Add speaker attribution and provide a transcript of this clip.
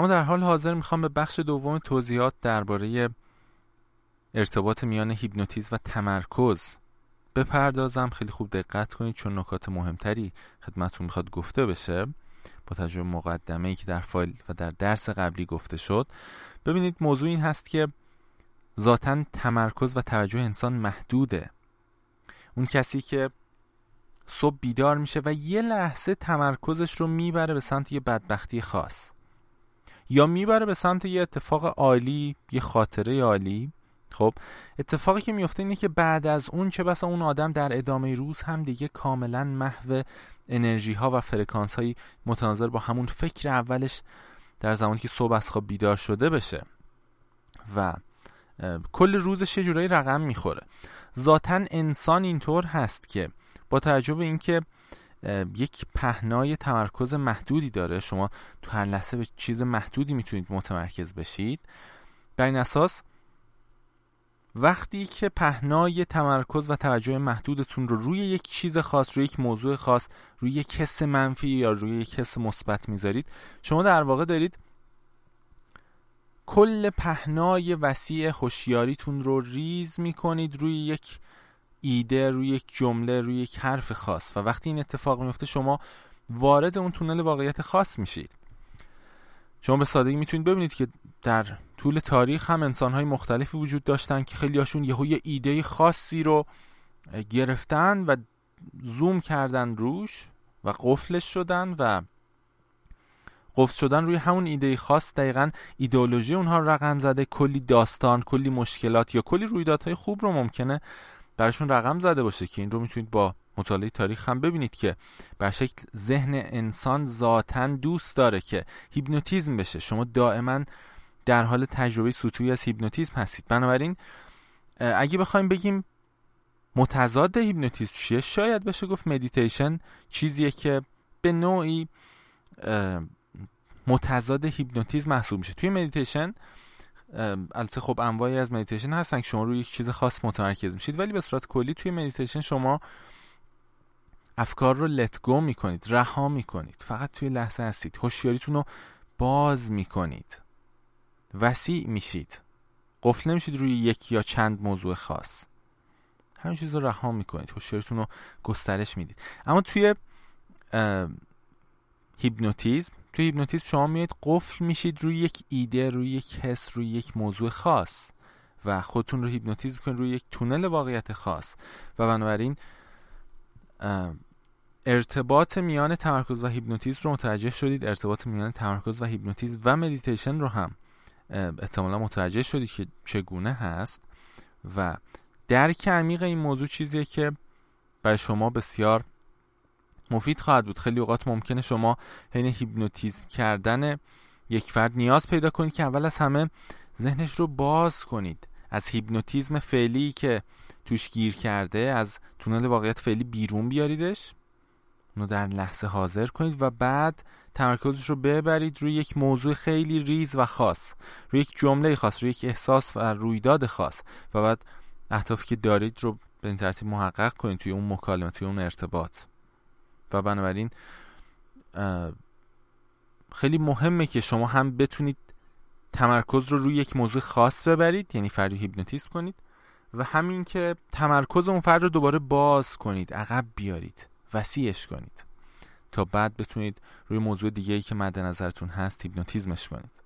Speaker 1: اما در حال حاضر می‌خوام به بخش دوم توضیحات درباره ارتباط میان هیپنوتیزم و تمرکز بپردازم. خیلی خوب دقت کنید چون نکات مهمتری خدمتتون می‌خواد گفته بشه با تجربه مقدمه ای که در فایل و در درس قبلی گفته شد. ببینید موضوع این هست که ذاتا تمرکز و توجه انسان محدوده. اون کسی که صبح بیدار میشه و یه لحظه تمرکزش رو می‌بره به سمت یه بدبختی خاص. یا می‌بره به سمت یه اتفاق عالی یه خاطره عالی. خب اتفاقی که میفته اینه که بعد از اون چه بسا اون آدم در ادامه روز هم دیگه کاملا محو انرژی ها و فرکانس هایی متناظر با همون فکر اولش در زمانی که صبح از خواب بیدار شده بشه. و کل روزش یه جورایی رقم می‌خوره. ذاتا انسان اینطور هست که با توجه اینکه یک پهنای تمرکز محدودی داره. شما تو هر لحظه به چیز محدودی می‌تونید متمرکز بشید. بر این اساس وقتی که پهنای تمرکز و توجه محدودتون رو روی یک چیز خاص روی یک موضوع خاص روی یک حس منفی یا روی یک حس مثبت می‌ذارید شما در واقع دارید کل پهنای وسیع هوشیاریتون رو ریز می‌کنید روی یک ایده روی یک جمله روی یک حرف خاص. و وقتی این اتفاق میفته شما وارد اون تونل واقعیت خاص میشید. شما به سادگی می‌تونید ببینید که در طول تاریخ هم انسانهای مختلفی وجود داشتن که خیلی هاشون یه ایده خاصی رو گرفتن و زوم کردن روش و قفلش شدن و قفل شدن روی همون ایده خاص. دقیقا ایدئولوژی اونها رقم زده. کلی داستان کلی مشکلات یا کلی رویدادهای خوب رو ممکنه براشون رقم زده باشه که این رو می‌تونید با مطالعه تاریخ هم ببینید که بر شکل ذهن انسان ذاتا دوست داره که هیپنوتیزم بشه. شما دائما در حال تجربه سطوحی از هیپنوتیزم هستید. بنابراین اگه بخوایم بگیم متضاد هیپنوتیزم چیه شاید بشه گفت مدیتیشن چیزیه که به نوعی متضاد هیپنوتیزم محسوب میشه. توی مدیتیشن البته خب انواعی از مدیتیشن هستن که شما روی یک چیز خاص متمرکز میشید. ولی به صورت کلی توی مدیتیشن شما افکار رو let go می‌کنید رها می‌کنید. فقط توی لحظه هستید. هوشیاریتون رو باز می‌کنید. وسیع میشید. قفل نمیشید روی یک یا چند موضوع خاص. همین چیز رو رها می‌کنید. هوشیاریتون رو گسترش می‌دید. اما توی هیپنوتیزم توی هیپنوتیزم شما میاد قفل میشید روی یک ایده روی یک حس روی یک موضوع خاص و خودتون رو هیپنوتیزم کنید روی یک تونل واقعیت خاص. و بنابراین ارتباط میان تمرکز و هیپنوتیزم رو متوجه شدید. ارتباط میان تمرکز و هیپنوتیزم و مدیتیشن رو هم احتمالا متوجه شدید که چگونه هست. و درک عمیق این موضوع چیزیه که برای شما بسیار مفید خواهد بود. خیلی اوقات ممکنه شما حین هیپنوتیزم کردن یک فرد نیاز پیدا کنید که اول از همه ذهنش رو باز کنید. از هیپنوتیزم فعلی که توش گیر کرده از تونل واقعیت فعلی بیرون بیاریدش اونو در لحظه حاضر کنید و بعد تمرکزش رو ببرید روی یک موضوع خیلی ریز و خاص روی یک جمله خاص روی یک احساس و رویداد خاص و بعد اهدافی که دارید رو به این ترتیب محقق کنید توی اون مکالمه توی اون ارتباط. و بنابراین خیلی مهمه که شما هم بتونید تمرکز رو روی یک موضوع خاص ببرید یعنی فرد هیپنوتیزم کنید و همین که تمرکز اون فرد رو دوباره باز کنید عقب بیارید وسیعش کنید تا بعد بتونید روی موضوع دیگه ای که مد نظرتون هست هیپنوتیزمش کنید.